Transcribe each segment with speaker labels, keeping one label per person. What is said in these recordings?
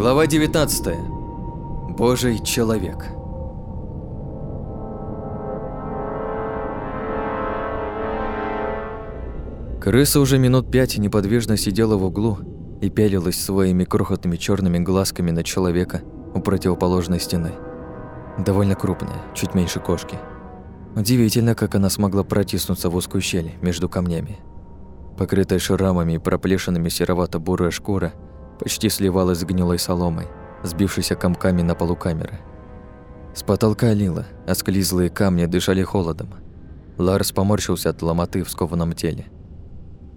Speaker 1: Глава 19. Божий человек. Крыса уже минут пять неподвижно сидела в углу и пялилась своими крохотными черными глазками на человека у противоположной стены. Довольно крупная, чуть меньше кошки. Удивительно, как она смогла протиснуться в узкую щель между камнями. Покрытая шрамами и проплешинами серовато-бурая шкура почти сливалась с гнилой соломой, сбившейся комками на полу камеры. С потолка лило, а склизлые камни дышали холодом. Ларс поморщился от ломоты в скованном теле.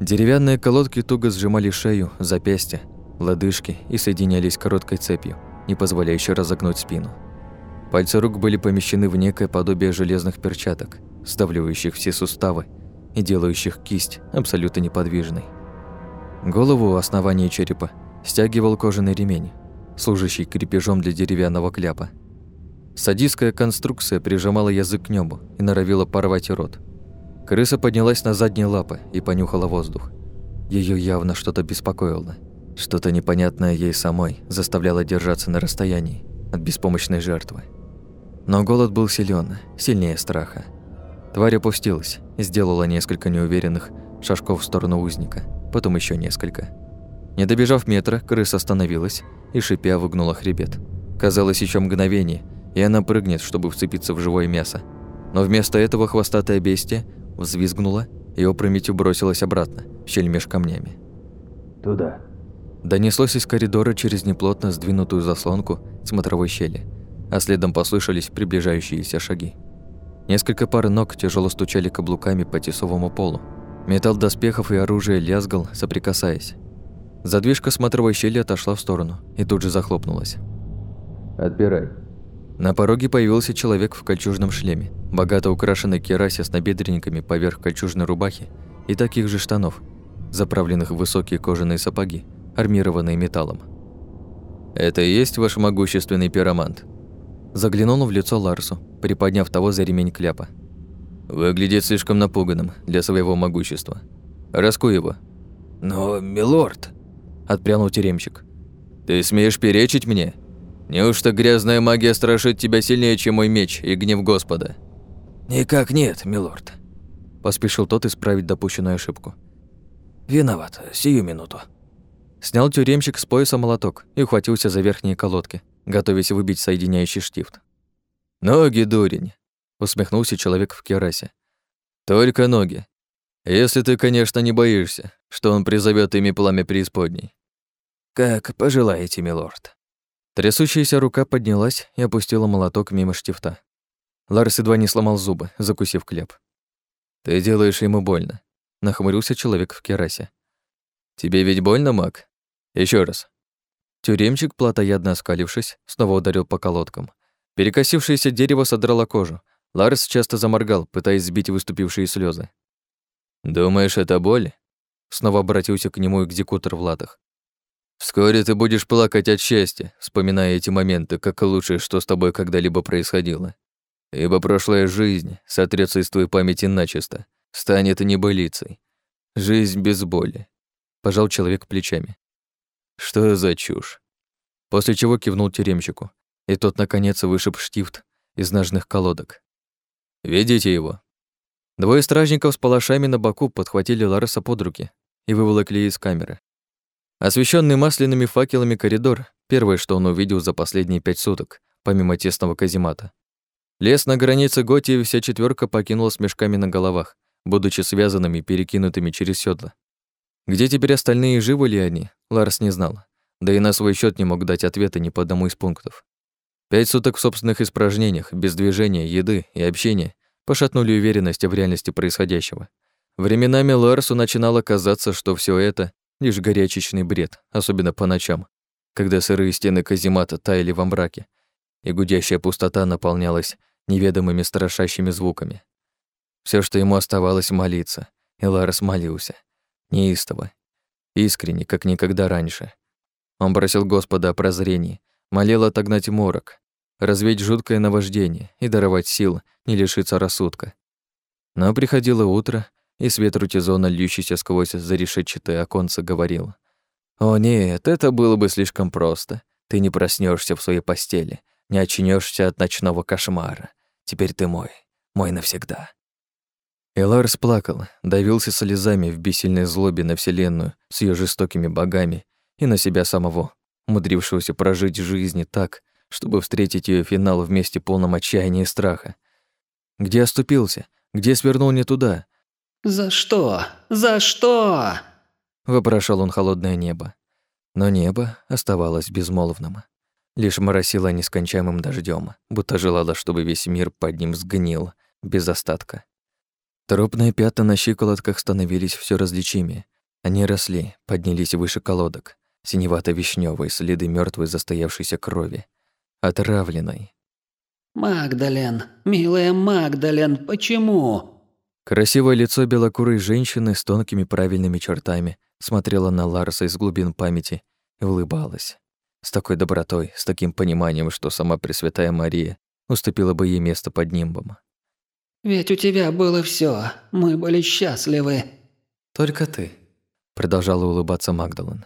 Speaker 1: Деревянные колодки туго сжимали шею, запястья, лодыжки и соединялись короткой цепью, не позволяющей разогнуть спину. Пальцы рук были помещены в некое подобие железных перчаток, сдавливающих все суставы и делающих кисть абсолютно неподвижной. Голову у основания черепа стягивал кожаный ремень, служащий крепежом для деревянного кляпа. Садистская конструкция прижимала язык к небу и норовила порвать рот – Крыса поднялась на задние лапы и понюхала воздух. Ее явно что-то беспокоило. Что-то непонятное ей самой заставляло держаться на расстоянии от беспомощной жертвы. Но голод был силен, сильнее страха. Тварь опустилась, сделала несколько неуверенных шажков в сторону узника, потом еще несколько. Не добежав метра, крыса остановилась и шипя выгнула хребет. Казалось, еще мгновение, и она прыгнет, чтобы вцепиться в живое мясо. Но вместо этого хвостатое бестие взвизгнула и опрометью бросилась обратно, в щель меж камнями.
Speaker 2: «Туда».
Speaker 1: Донеслось из коридора через неплотно сдвинутую заслонку смотровой щели, а следом послышались приближающиеся шаги. Несколько пар ног тяжело стучали каблуками по тесовому полу. Металл доспехов и оружия лязгал, соприкасаясь. Задвижка смотровой щели отошла в сторону и тут же захлопнулась.
Speaker 2: «Отбирай»,
Speaker 1: на пороге появился человек в кольчужном шлеме, богато украшенной керасе с набедренниками поверх кольчужной рубахи и таких же штанов, заправленных в высокие кожаные сапоги, армированные металлом. «Это и есть ваш могущественный пиромант?» Заглянул в лицо Ларсу, приподняв того за ремень кляпа. «Выглядит слишком напуганным для своего могущества. Раскуй его».
Speaker 3: «Но, милорд...»
Speaker 1: – отпрянул тюремщик. «Ты смеешь перечить мне?» Неужто грязная магия страшит тебя сильнее, чем мой меч и гнев Господа?
Speaker 3: Никак нет, милорд.
Speaker 1: Поспешил тот исправить допущенную ошибку.
Speaker 3: Виноват, сию минуту.
Speaker 1: Снял тюремщик с пояса молоток и ухватился за верхние колодки, готовясь выбить соединяющий штифт. «Ноги, дурень!» — усмехнулся человек в керасе. «Только ноги. Если ты, конечно, не боишься, что он призовет ими пламя преисподней».
Speaker 3: «Как пожелаете, милорд».
Speaker 1: Трясущаяся рука поднялась и опустила молоток мимо штифта. Ларс едва не сломал зубы, закусив хлеб. «Ты делаешь ему больно», — нахмурился человек в керасе. «Тебе ведь больно, маг? Еще раз». Тюремчик, плотоядно оскалившись, снова ударил по колодкам. Перекосившееся дерево содрало кожу. Ларс часто заморгал, пытаясь сбить выступившие слезы. «Думаешь, это боль?» Снова обратился к нему экзекутор в латах. Вскоре ты будешь плакать от счастья, вспоминая эти моменты, как лучшее, что с тобой когда-либо происходило. Ибо прошлая жизнь сотрется из твоей памяти начисто, станет небылицей. Жизнь без боли. Пожал человек плечами. Что за чушь? После чего кивнул тюремщику, и тот, наконец, вышиб штифт из ножных колодок. «Ведите его». Двое стражников с палашами на боку подхватили Лареса под руки и выволокли из камеры. Освещенный масляными факелами коридор — первое, что он увидел за последние пять суток, помимо тесного каземата. Лес на границе Готии вся четверка покинула с мешками на головах, будучи связанными и перекинутыми через седла. Где теперь остальные, живы ли они, Ларс не знал. Да и на свой счет не мог дать ответа ни по одному из пунктов. Пять суток в собственных испражнениях, без движения, еды и общения пошатнули уверенность в реальности происходящего. Временами Ларсу начинало казаться, что все это Лишь горячечный бред, особенно по ночам, когда сырые стены каземата таяли во мраке, и гудящая пустота наполнялась неведомыми страшащими звуками. Все, что ему оставалось, молиться, и Ларес молился. Неистово, искренне, как никогда раньше. Он просил Господа о прозрении, молил отогнать морок, развеять жуткое наваждение и даровать сил не лишиться рассудка. Но приходило утро, и свет рутизона, льющийся сквозь зарешетчатое оконце, говорил. «О нет, это было бы слишком просто. Ты не проснешься в своей постели, не очнешься от ночного кошмара. Теперь ты мой, мой навсегда». И Ларс плакал, давился слезами в бессильной злобе на Вселенную с ее жестокими богами и на себя самого, умудрившегося прожить жизнь так, чтобы встретить ее финал вместе полном отчаяния и страха. Где оступился? Где свернул не туда?
Speaker 4: «За что? За что?»
Speaker 1: Вопрошал он холодное небо. Но небо оставалось безмолвным. Лишь моросило нескончаемым дождем, будто желало, чтобы весь мир под ним сгнил, без остатка. Трупные пятна на щиколотках становились все различимее. Они росли, поднялись выше колодок. Синевато-вишнёвые следы мертвой застоявшейся крови. Отравленной.
Speaker 4: «Магдален, милая Магдален, почему?»
Speaker 1: Красивое лицо белокурой женщины с тонкими правильными чертами смотрело на Ларса из глубин памяти и улыбалась. С такой добротой, с таким пониманием, что сама Пресвятая Мария уступила бы ей место под нимбом.
Speaker 4: «Ведь у тебя было все, мы были счастливы».
Speaker 1: «Только ты», — продолжала улыбаться Магдален.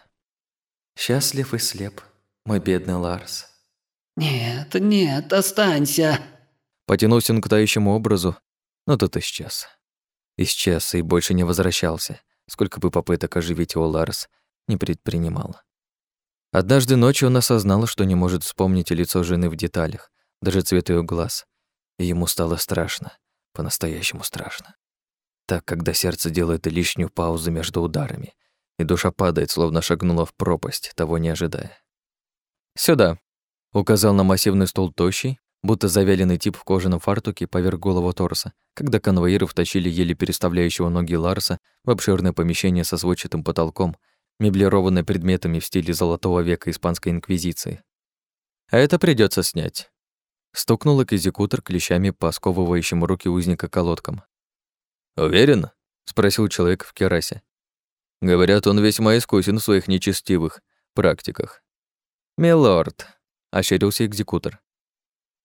Speaker 1: «Счастлив и слеп, мой бедный Ларс».
Speaker 4: «Нет, нет, останься».
Speaker 1: Потянулся он к тающему образу, но тот исчез. Исчез и больше не возвращался, сколько бы попыток оживить его Ларс не предпринимал. Однажды ночью он осознал, что не может вспомнить лицо жены в деталях, даже цвет ее глаз, и ему стало страшно, по-настоящему страшно. Так, когда сердце делает лишнюю паузу между ударами, и душа падает, словно шагнула в пропасть, того не ожидая. «Сюда», — указал на массивный стол тощий, будто завяленный тип в кожаном фартуке поверх голого торса, когда конвоиры втащили еле переставляющего ноги Ларса в обширное помещение со сводчатым потолком, меблированное предметами в стиле золотого века испанской инквизиции. «А это придется снять», — стукнул экзекутор клещами по сковывающим руки узника колодкам. «Уверен?» — спросил человек в керасе. «Говорят, он весьма искусен в своих нечестивых практиках». «Милорд», — ощерился экзекутор,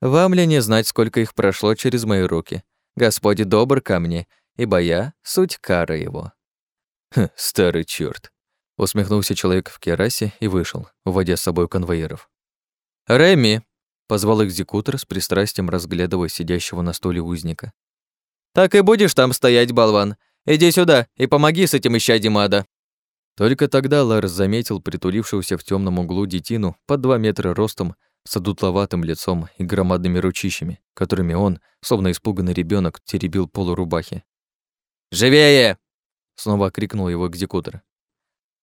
Speaker 1: вам ли не знать, сколько их прошло через мои руки? Господи добр ко мне, ибо я — суть кара его». «Хм, старый чёрт!» — усмехнулся человек в керасе и вышел, уводя с собой конвоиров. «Реми!» — позвал экзекутор с пристрастием, разглядывая сидящего на стуле узника. «Так и будешь там стоять, болван! Иди сюда и помоги с этим исчадием ада!» Только тогда Ларс заметил притулившегося в темном углу детину под два метра ростом с одутловатым лицом и громадными ручищами, которыми он, словно испуганный ребенок, теребил полурубахи. «Живее!» — снова крикнул его экзекутор.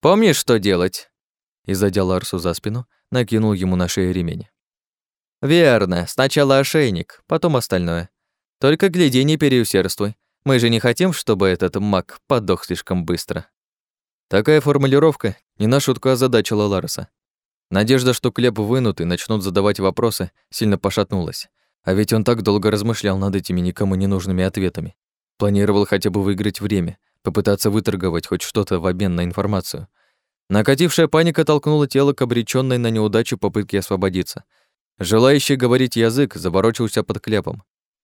Speaker 1: «Помнишь, что делать?» И, задя Ларсу за спину, накинул ему на шею ремень. «Верно. Сначала ошейник, потом остальное. Только гляди, не переусердствуй. Мы же не хотим, чтобы этот маг подох слишком быстро». Такая формулировка не на шутку озадачила Ларса. Надежда, что Клеп вынут и начнут задавать вопросы, сильно пошатнулась. А ведь он так долго размышлял над этими никому не нужными ответами. Планировал хотя бы выиграть время, попытаться выторговать хоть что-то в обмен на информацию. Накатившая паника толкнула тело к обречённой на неудачу попытке освободиться. Желающий говорить язык заворочился под кляпом.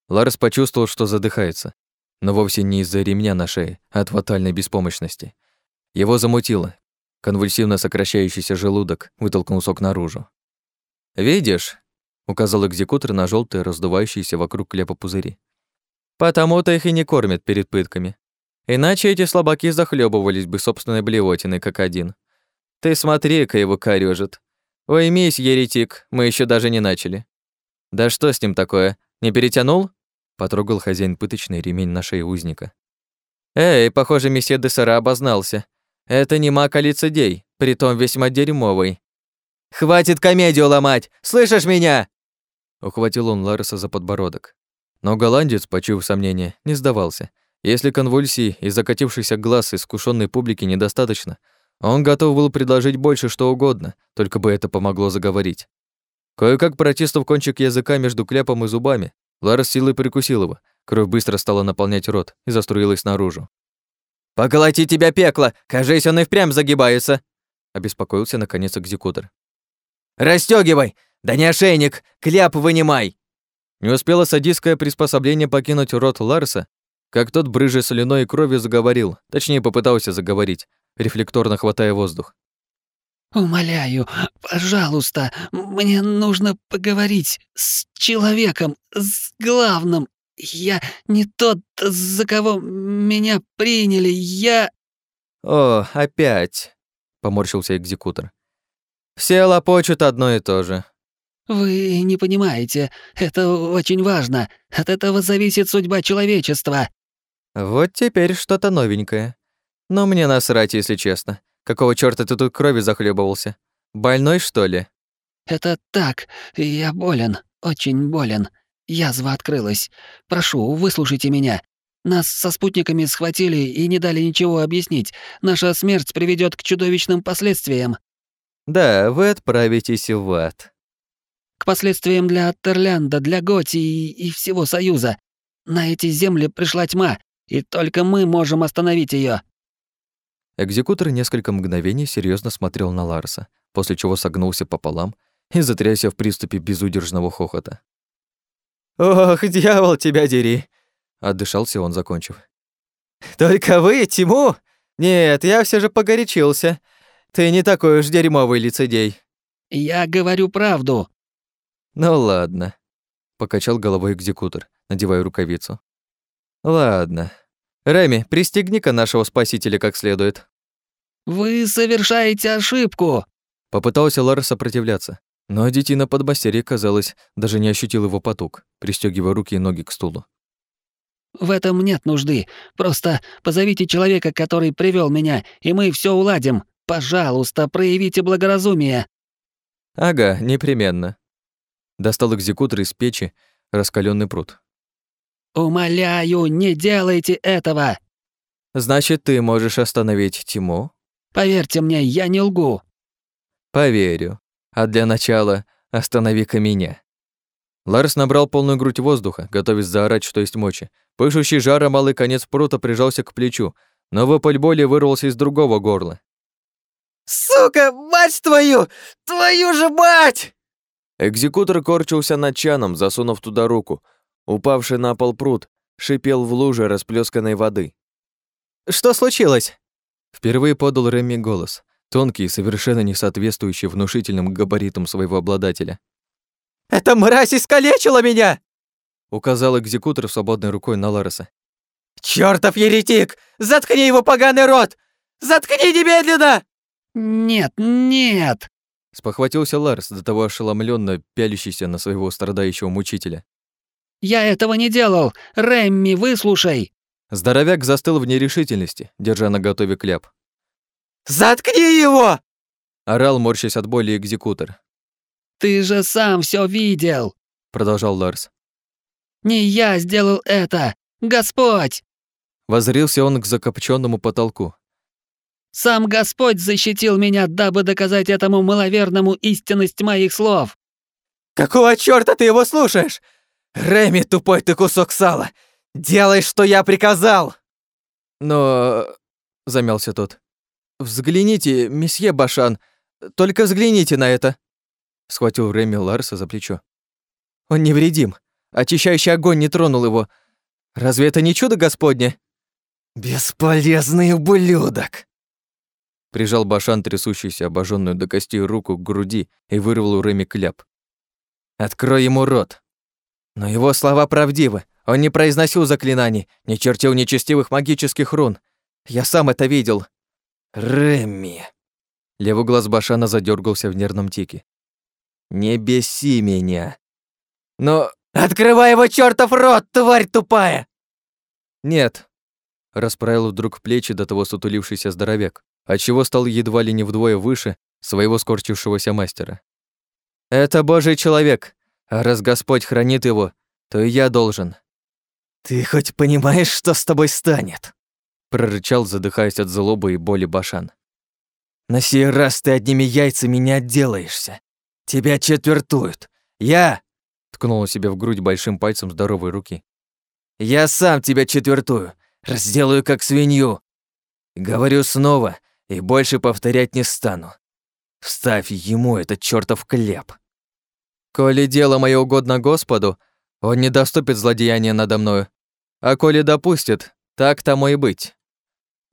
Speaker 1: Ларс почувствовал, что задыхается. Но вовсе не из-за ремня на шее, а от фатальной беспомощности. Его замутило, Конвульсивно сокращающийся желудок вытолкнул сок наружу. «Видишь?» — указал экзекутор на желтые, раздувающиеся вокруг клепа пузыри. «Потому-то их и не кормят перед пытками. Иначе эти слабаки захлебывались бы собственной блевотиной, как один. Ты смотри-ка его корёжит. Уймись, еретик, мы еще даже не начали». «Да что с ним такое? Не перетянул?» — потрогал хозяин пыточный ремень на шее узника. «Эй, похоже, месье де Сара обознался. Это не маг, а лицедей, притом весьма дерьмовый. «Хватит комедию ломать! Слышишь меня?» Ухватил он Лареса за подбородок. Но голландец, почуяв сомнение, не сдавался. Если конвульсий и закатившихся глаз искушенной публики недостаточно, он готов был предложить больше что угодно, только бы это помогло заговорить. Кое-как протестов кончик языка между кляпом и зубами, Ларес силой прикусил его, кровь быстро стала наполнять рот и заструилась наружу. «Поколоти тебя пекло! Кажись, он и впрямь загибается!» Обеспокоился, наконец, экзекутор. «Растёгивай! Да не ошейник! Кляп вынимай!» Не успело садистское приспособление покинуть рот Ларса, как тот, брыжа соляной и кровью, заговорил, точнее, попытался заговорить, рефлекторно хватая воздух.
Speaker 4: Умоляю, пожалуйста, мне нужно поговорить с человеком, с главным. Я не тот, за кого меня приняли. Я...»
Speaker 1: «О, опять!» — поморщился экзекутор. «Все лопочут одно и то же».
Speaker 4: «Вы не понимаете, это очень важно. От этого зависит судьба человечества».
Speaker 1: «Вот теперь что-то новенькое. Но мне насрать, если честно. Какого чёрта ты тут крови захлебывался? Больной, что ли?»
Speaker 4: «Это так. Я болен. Очень болен. Язва открылась. Прошу, выслушайте меня. Нас со спутниками схватили и не дали ничего объяснить. Наша смерть приведёт к чудовищным последствиям».
Speaker 1: «Да, вы отправитесь в ад».
Speaker 4: «К последствиям для Терлянда, для Готии и всего Союза. На эти земли пришла тьма, и только мы можем остановить её.
Speaker 1: Экзекутор несколько мгновений серьезно смотрел на Ларса, после чего согнулся пополам и затрясся в приступе безудержного хохота. «Ох, дьявол, тебя дери!» — отдышался он, закончив. «Только вы, Тиму? Нет, я все же погорячился. Ты не такой уж дерьмовый лицедей».
Speaker 4: «Я говорю правду».
Speaker 1: «Ну ладно», — покачал головой экзекутор, надевая рукавицу. «Ладно, Реми, пристегни-ка нашего спасителя как следует.
Speaker 4: Вы совершаете ошибку.
Speaker 1: Попытался Лар сопротивляться, но детина подмастерье, казалось, даже не ощутил его поток, пристегивая руки и ноги к стулу.
Speaker 4: В этом нет нужды. Просто позовите человека, который привел меня, и мы все уладим. Пожалуйста, проявите благоразумие.
Speaker 1: Ага, непременно. Достал экзекутор из печи раскаленный пруд.
Speaker 4: «Умоляю, не делайте этого!»
Speaker 1: «Значит, ты можешь остановить Тиму?»
Speaker 4: «Поверьте мне, я не лгу».
Speaker 1: «Поверю. А для начала останови-ка меня». Ларс набрал полную грудь воздуха, готовясь заорать, что есть мочи. Пышущий жаром малый конец прута прижался к плечу, но вопль боли вырвался из другого горла.
Speaker 3: «Сука, мать твою! Твою же мать!»
Speaker 1: Экзекутор корчился над чаном, засунув туда руку, Упавший на пол пруд шипел в луже расплесканной воды. «Что случилось?» Впервые подал Реми голос, тонкий и совершенно не соответствующий внушительным габаритам своего обладателя.
Speaker 3: «Эта мразь искалечила меня!»
Speaker 1: Указал экзекутор свободной рукой на Лареса.
Speaker 3: «Чёртов еретик! Заткни его поганый рот! Заткни немедленно!»
Speaker 4: «Нет, нет!»
Speaker 1: Спохватился Ларс, до того ошеломленно пялящийся на своего страдающего мучителя.
Speaker 4: Я этого не делал! Рэмми, выслушай!»
Speaker 1: Здоровяк застыл в нерешительности, держа на готове кляп.
Speaker 3: «Заткни его!»
Speaker 1: Орал, морщась от боли экзекутор.
Speaker 4: «Ты же сам все видел!»
Speaker 1: Продолжал Ларс.
Speaker 4: «Не я сделал это! Господь!»
Speaker 1: Возрился он к закопченному потолку.
Speaker 4: «Сам Господь защитил меня, дабы доказать этому маловерному истинность моих слов!»
Speaker 3: «Какого чёрта ты его слушаешь? «Реми, тупой ты кусок сала! Делай, что я приказал!»
Speaker 1: «Но...» — замялся тот. «Взгляните, месье Башан, только взгляните на это!» Схватил Реми Ларса за плечо. «Он невредим. Очищающий огонь не тронул его. Разве это не чудо Господне?»
Speaker 3: «Бесполезный ублюдок!»
Speaker 1: Прижал Башан трясущуюся, обожженную до костей руку к груди и вырвал у Реми кляп. «Открой ему рот!» Но его слова правдивы. Он не произносил заклинаний, не чертил нечестивых магических рун. Я сам это видел. Рэмми. Левый глаз Башана задергался в нервном тике. Не беси меня. Но...
Speaker 3: Открывай его чертов рот, тварь тупая!
Speaker 1: Нет. Расправил вдруг плечи до того сутулившийся здоровяк, отчего стал едва ли не вдвое выше своего скорчившегося мастера. Это божий человек, а раз Господь хранит его, то и я должен.
Speaker 3: Ты хоть понимаешь, что с тобой станет?
Speaker 1: Прорычал, задыхаясь от злобы и боли Башан.
Speaker 3: На сей раз ты одними яйцами не отделаешься. Тебя четвертуют. Я
Speaker 1: ткнул себе в грудь большим пальцем здоровой руки.
Speaker 3: Я сам тебя четвертую, разделаю как свинью. Говорю снова и больше повторять не стану. Вставь ему этот чёртов кляп.
Speaker 1: Коли дело мое угодно Господу, он не доступит злодеяния надо мною. А коли допустит, так тому и быть.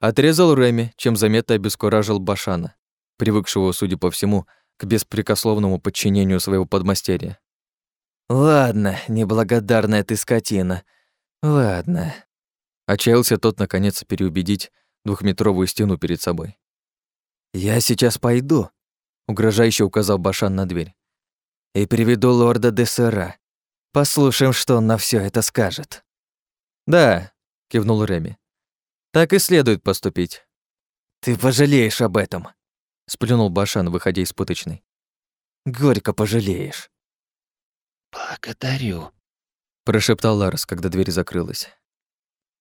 Speaker 1: Отрезал Реми, чем заметно обескуражил Башана. привыкшего, судя по всему, к беспрекословному подчинению своего подмастерья.
Speaker 3: «Ладно, неблагодарная ты скотина. Ладно».
Speaker 1: Отчаялся тот, наконец, переубедить двухметровую стену перед собой.
Speaker 3: «Я сейчас пойду», — угрожающе указал Башан на дверь, «и приведу лорда Дессера. Послушаем, что он на все это скажет».
Speaker 1: «Да», — кивнул Реми. «Так и следует поступить».
Speaker 3: «Ты пожалеешь об этом», —
Speaker 1: сплюнул Башан, выходя из пыточной.
Speaker 3: «Горько пожалеешь».
Speaker 4: «Благодарю», —
Speaker 1: прошептал Ларс, когда дверь закрылась.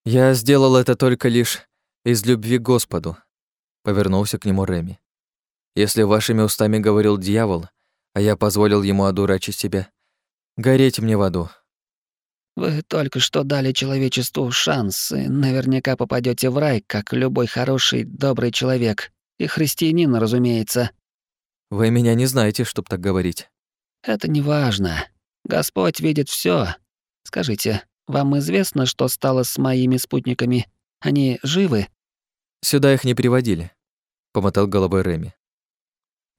Speaker 1: «Я сделал это только лишь из любви к Господу», — повернулся к нему Реми. «Если вашими устами говорил дьявол, а я позволил ему одурачить себя, гореть мне в аду».
Speaker 4: «Вы только что дали человечеству шанс, и наверняка попадете в рай, как любой хороший, добрый человек. И христианин, разумеется».
Speaker 1: «Вы меня не знаете, чтоб так говорить».
Speaker 4: «Это не важно. Господь видит все. Скажите, вам известно, что стало с моими спутниками? Они живы?
Speaker 1: Сюда их не приводили, помотал головой Реми.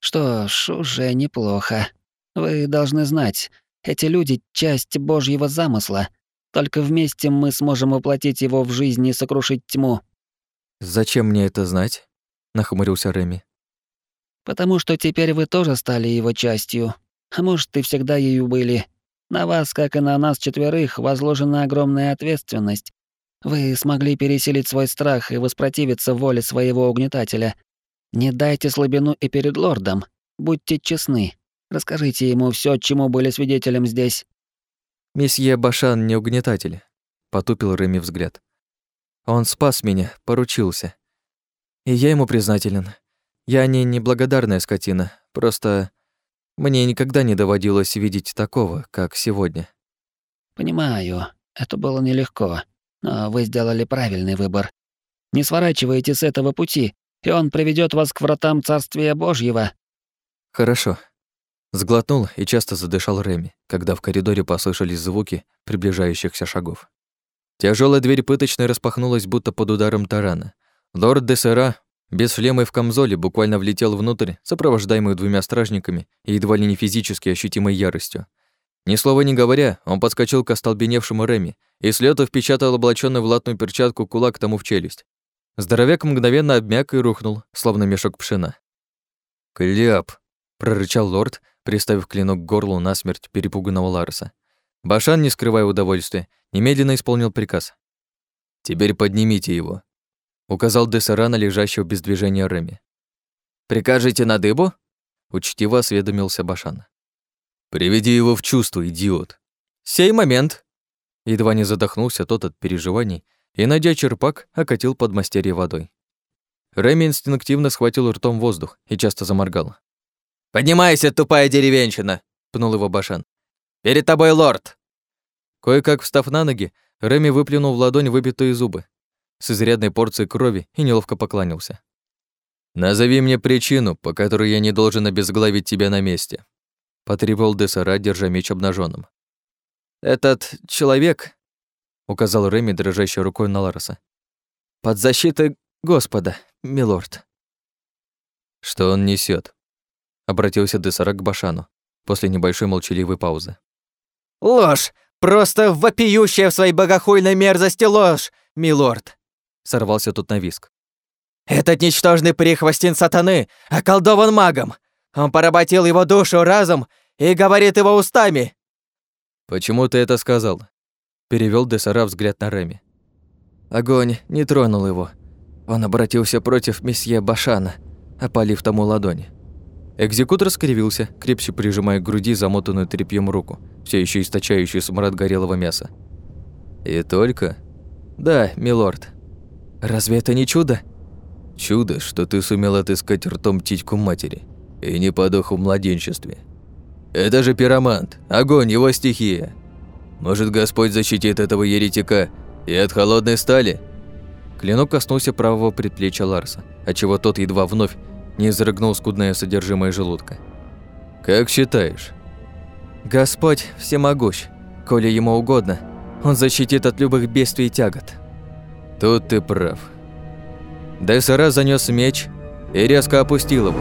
Speaker 4: Что ж, уже неплохо. Вы должны знать, эти люди часть Божьего замысла. Только вместе мы сможем воплотить его в жизнь и сокрушить тьму.
Speaker 1: Зачем мне это знать? нахмурился Реми.
Speaker 4: Потому что теперь вы тоже стали его частью. А может, и всегда ею были. На вас, как и на нас четверых, возложена огромная ответственность. Вы смогли пересилить свой страх и воспротивиться воле своего угнетателя. Не дайте слабину и перед лордом. Будьте честны. Расскажите ему все, чему были свидетелем здесь.
Speaker 1: Месье Башан не угнетатель, потупил Реми взгляд. Он спас меня, поручился. И я ему признателен. Я не неблагодарная скотина, просто мне никогда не доводилось видеть такого, как сегодня.
Speaker 4: Понимаю, это было нелегко, но вы сделали правильный выбор. Не сворачивайте с этого пути, и он приведет вас к вратам Царствия Божьего.
Speaker 1: Хорошо. Сглотнул и часто задышал Реми, когда в коридоре послышались звуки приближающихся шагов. Тяжелая дверь пыточной распахнулась, будто под ударом тарана. Лорд де Сера без шлема в камзоле буквально влетел внутрь, сопровождаемый двумя стражниками и едва ли не физически ощутимой яростью. Ни слова не говоря, он подскочил к остолбеневшему Реми и с лёту впечатал облачённый в латную перчатку кулак тому в челюсть. Здоровяк мгновенно обмяк и рухнул, словно мешок пшена. «Кляп!» — прорычал лорд, приставив клинок к горлу насмерть перепуганного Ларса. Башан, не скрывая удовольствия, немедленно исполнил приказ. «Теперь поднимите его указал Десера на лежащего без движения Реми. «Прикажете на дыбу?» — учтиво осведомился Башан. «Приведи его в чувство, идиот!» «Сей момент!» Едва не задохнулся тот от переживаний и, найдя черпак, окатил подмастерье водой. Реми инстинктивно схватил ртом воздух и часто заморгал.
Speaker 3: «Поднимайся, тупая деревенщина!» — пнул его Башан. «Перед тобой лорд!»
Speaker 1: Кое-как встав на ноги, Реми выплюнул в ладонь выбитые зубы с изрядной порцией крови и неловко поклонился. «Назови мне причину, по которой я не должен обезглавить тебя на месте», потребовал Десара, держа меч обнаженным. «Этот человек», — указал Реми, дрожащей рукой на Лароса, «под защитой Господа, милорд». «Что он несет? Обратился Десара к Башану после небольшой молчаливой паузы.
Speaker 3: «Ложь! Просто вопиющая в своей богохульной мерзости ложь, милорд!»
Speaker 1: Сорвался тут на виск.
Speaker 3: «Этот ничтожный прихвостин сатаны околдован магом! Он поработил его душу разом и говорит его устами!»
Speaker 1: «Почему ты это сказал?» Перевёл Десара взгляд на Реми. Огонь не тронул его. Он обратился против месье Башана, опалив тому ладони. Экзекутор скривился, крепче прижимая к груди замотанную тряпьем руку, все еще источающую смрад горелого мяса. «И только?» «Да, милорд», Разве это не чудо? Чудо, что ты сумел отыскать ртом птичку матери и не подох в младенчестве. Это же пиромант, огонь его стихия. Может, Господь защитит этого еретика и от холодной стали? Клинок коснулся правого предплечья Ларса, отчего тот едва вновь не изрыгнул скудное содержимое желудка. «Как считаешь?» «Господь всемогущ. Коли ему угодно, он защитит от любых бедствий и тягот». Тут ты прав. Десара занёс меч и резко опустил его.